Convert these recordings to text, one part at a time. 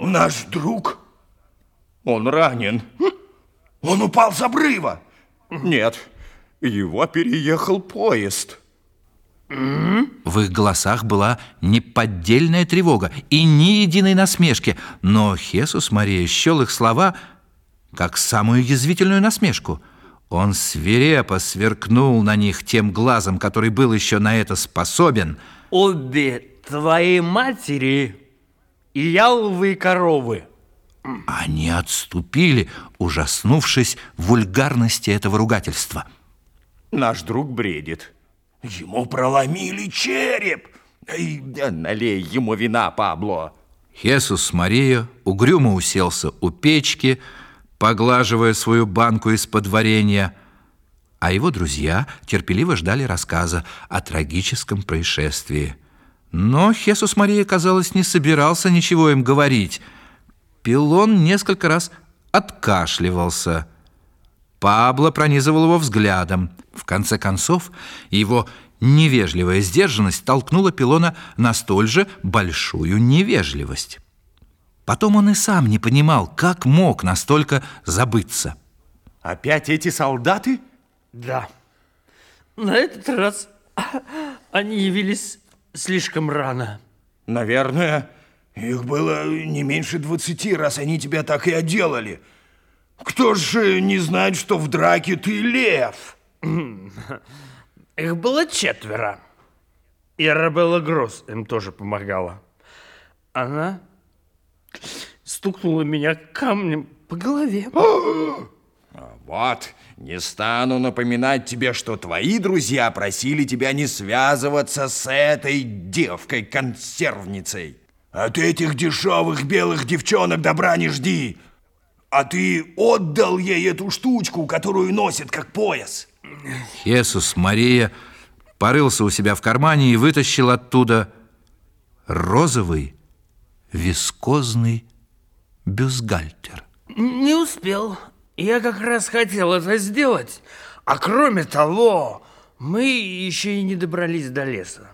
Наш друг? Он ранен. Он упал с обрыва? Нет, его переехал поезд. В их голосах была неподдельная тревога и ни единой насмешки, но Хесус Мария счел их слова как самую язвительную насмешку. Он свирепо сверкнул на них тем глазом, который был еще на это способен. Обе твои матери и яловые коровы. Они отступили, ужаснувшись вульгарности этого ругательства. Наш друг бредит. Ему проломили череп. Эй, налей ему вина, Пабло. Хесус Мария угрюмо уселся у печки, поглаживая свою банку из-под варенья, а его друзья терпеливо ждали рассказа о трагическом происшествии. Но Хесус Мария, казалось, не собирался ничего им говорить. Пилон несколько раз откашливался. Пабло пронизывал его взглядом. В конце концов, его невежливая сдержанность толкнула Пилона на столь же большую невежливость. Потом он и сам не понимал, как мог настолько забыться. Опять эти солдаты? Да. На этот раз они явились слишком рано. Наверное, их было не меньше двадцати, раз они тебя так и отделали. Кто же не знает, что в драке ты лев? Их было четверо. И Арабелла Гросс им тоже помогала. Она стукнула меня камнем по голове. Вот, не стану напоминать тебе, что твои друзья просили тебя не связываться с этой девкой-консервницей. От этих дешевых белых девчонок добра не жди. А ты отдал ей эту штучку, которую носит как пояс. Иисус Мария порылся у себя в кармане и вытащил оттуда розовый вискозный бюстгальтер. Не успел. Я как раз хотел это сделать. А кроме того, мы еще и не добрались до леса.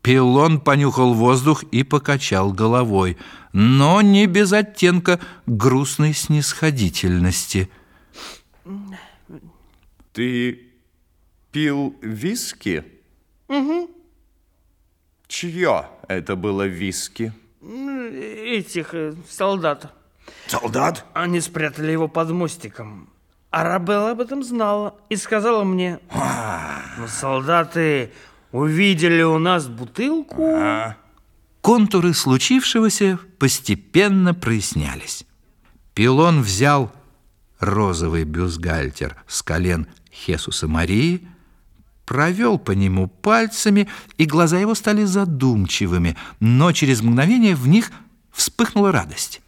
Пилон понюхал воздух и покачал головой, но не без оттенка грустной снисходительности. Ты пил виски? Угу. Чье это было виски? Этих э, солдат. Солдат? Они спрятали его под мостиком. Арабелла об этом знала и сказала мне, но солдаты увидели у нас бутылку. А, Контуры случившегося постепенно прояснялись. Пилон взял розовый бюстгальтер с колен Хесуса Марии, провел по нему пальцами, и глаза его стали задумчивыми, но через мгновение в них вспыхнула радость.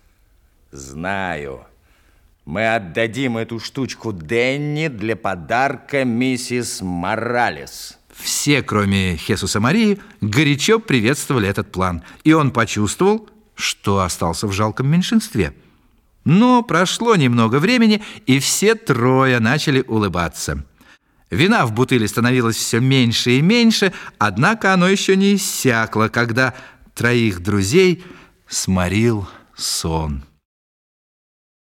Знаю. Мы отдадим эту штучку Денни для подарка миссис Моралес. Все, кроме Хесуса Марии, горячо приветствовали этот план, и он почувствовал, что остался в жалком меньшинстве. Но прошло немного времени, и все трое начали улыбаться. Вина в бутыле становилось все меньше и меньше, однако оно еще не иссякло, когда троих друзей сморил сон.